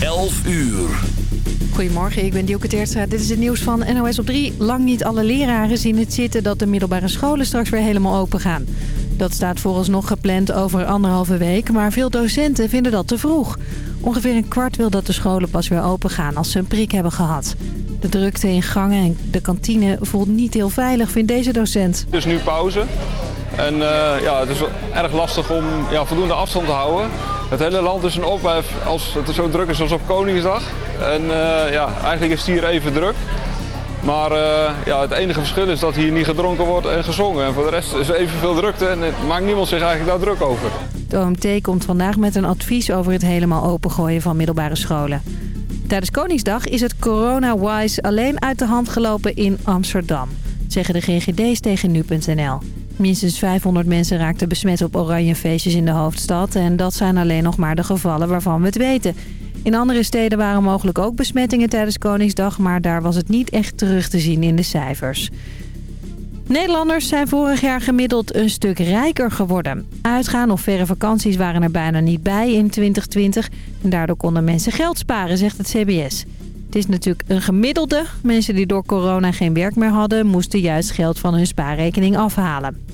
11 uur. Goedemorgen, ik ben Dielke Teertstra. Dit is het nieuws van NOS op 3. Lang niet alle leraren zien het zitten dat de middelbare scholen straks weer helemaal open gaan. Dat staat vooralsnog gepland over anderhalve week, maar veel docenten vinden dat te vroeg. Ongeveer een kwart wil dat de scholen pas weer open gaan als ze een prik hebben gehad. De drukte in gangen en de kantine voelt niet heel veilig, vindt deze docent. Dus nu pauze. En uh, ja, het is erg lastig om ja, voldoende afstand te houden. Het hele land is een ophef als het zo druk is als op Koningsdag. En uh, ja, eigenlijk is het hier even druk. Maar uh, ja, het enige verschil is dat hier niet gedronken wordt en gezongen. En voor de rest is er evenveel drukte en het maakt niemand zich eigenlijk daar druk over. De OMT komt vandaag met een advies over het helemaal opengooien van middelbare scholen. Tijdens Koningsdag is het corona-wise alleen uit de hand gelopen in Amsterdam. Zeggen de GGD's tegen nu.nl. Minstens 500 mensen raakten besmet op oranje feestjes in de hoofdstad. En dat zijn alleen nog maar de gevallen waarvan we het weten. In andere steden waren mogelijk ook besmettingen tijdens Koningsdag... maar daar was het niet echt terug te zien in de cijfers. Nederlanders zijn vorig jaar gemiddeld een stuk rijker geworden. Uitgaan of verre vakanties waren er bijna niet bij in 2020. En daardoor konden mensen geld sparen, zegt het CBS. Het is natuurlijk een gemiddelde. Mensen die door corona geen werk meer hadden... moesten juist geld van hun spaarrekening afhalen.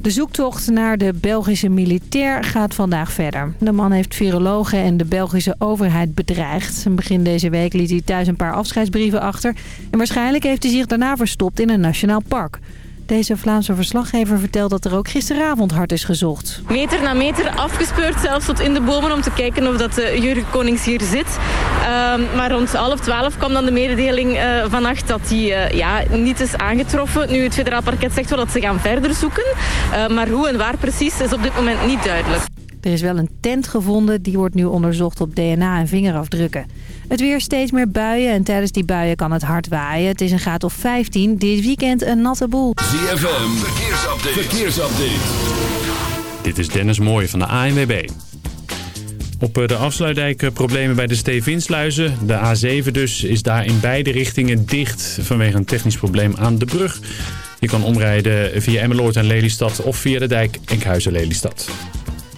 De zoektocht naar de Belgische militair gaat vandaag verder. De man heeft virologen en de Belgische overheid bedreigd. Begin deze week liet hij thuis een paar afscheidsbrieven achter. En waarschijnlijk heeft hij zich daarna verstopt in een nationaal park. Deze Vlaamse verslaggever vertelt dat er ook gisteravond hard is gezocht. Meter na meter afgespeurd, zelfs tot in de bomen om te kijken of dat de Jurgen Konings hier zit. Uh, maar rond half twaalf kwam dan de mededeling uh, vannacht dat hij uh, ja, niet is aangetroffen. Nu, het federaal parket zegt wel dat ze gaan verder zoeken. Eh, maar hoe en waar precies is op dit moment niet duidelijk. Er is wel een tent gevonden, die wordt nu onderzocht op DNA en vingerafdrukken. Het weer steeds meer buien en tijdens die buien kan het hard waaien. Het is een graad of 15. Dit weekend een natte boel. ZFM, verkeersupdate. verkeersupdate. Dit is Dennis Mooij van de ANWB. Op de afsluitdijk problemen bij de Stevinsluizen. De A7 dus is daar in beide richtingen dicht vanwege een technisch probleem aan de brug. Je kan omrijden via Emmeloord en Lelystad of via de dijk Enkhuizen-Lelystad.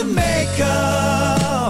to make up.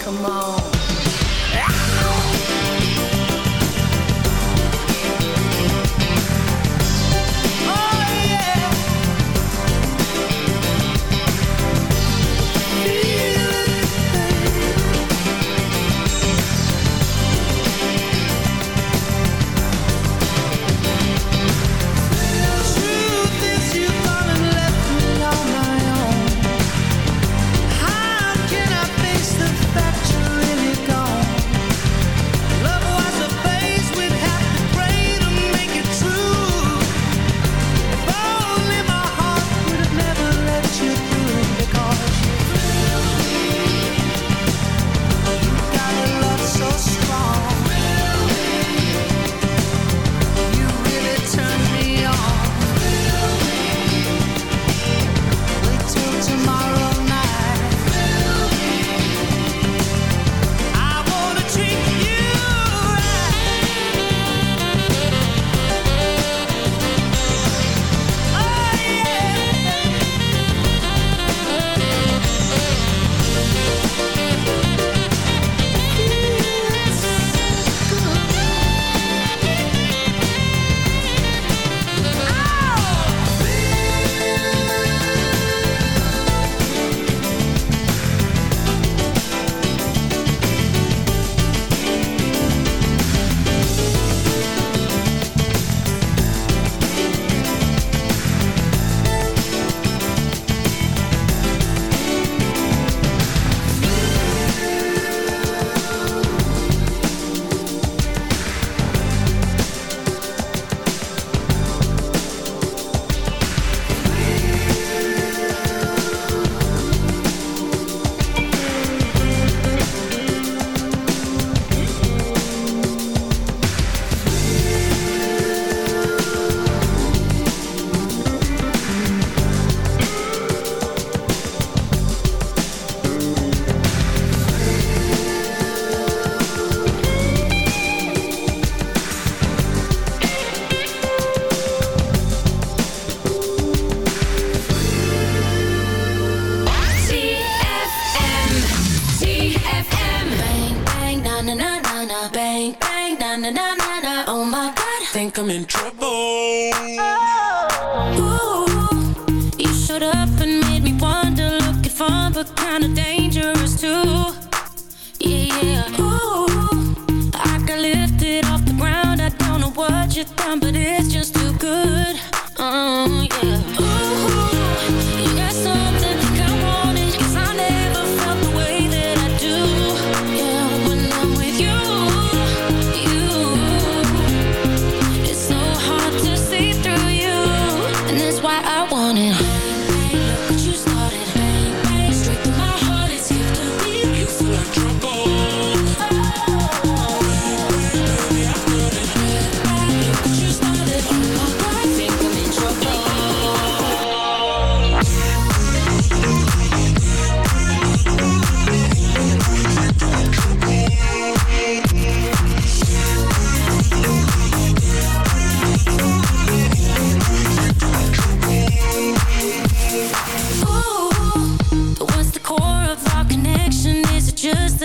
come on.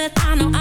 That I I'm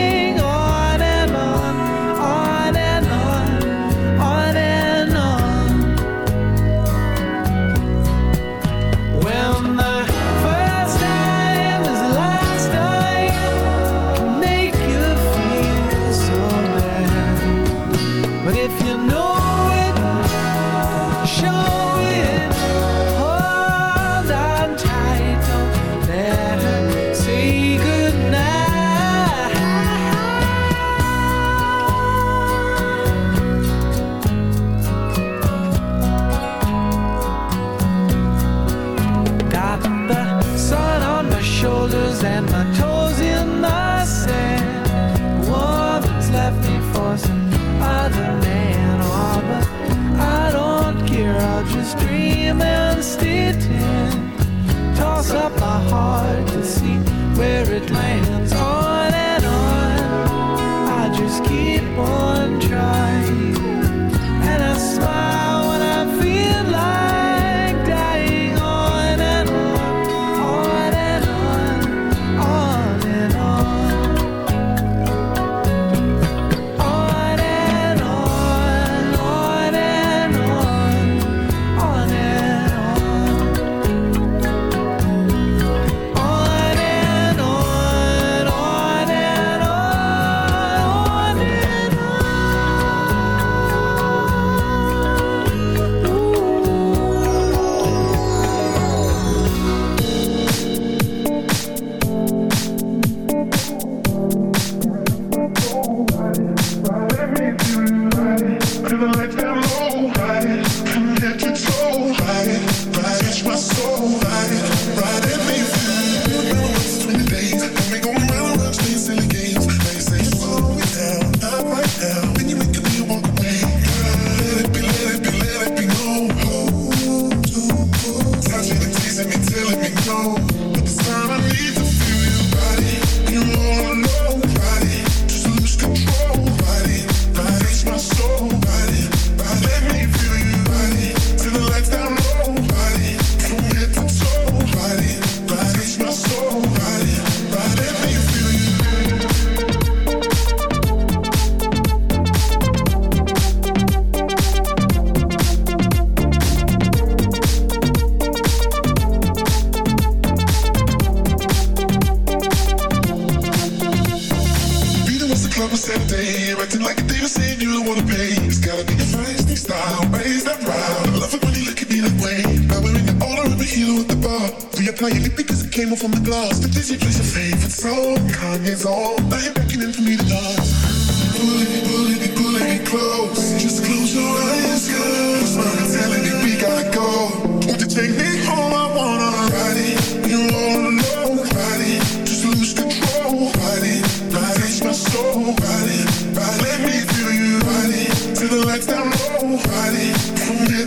Let me feel you, body. Feel the lights down low, body.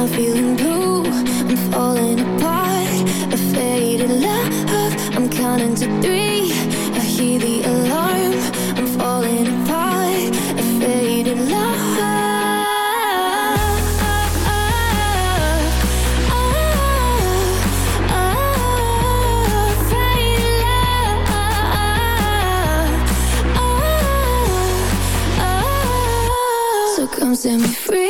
I'm feeling blue. I'm falling apart, a faded love. I'm counting to three. I hear the alarm. I'm falling apart, a faded love. Set me free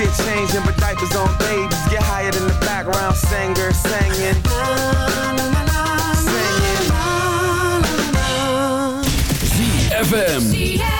shit changing, but diapers on babies get higher than the background singer singing. ZFM.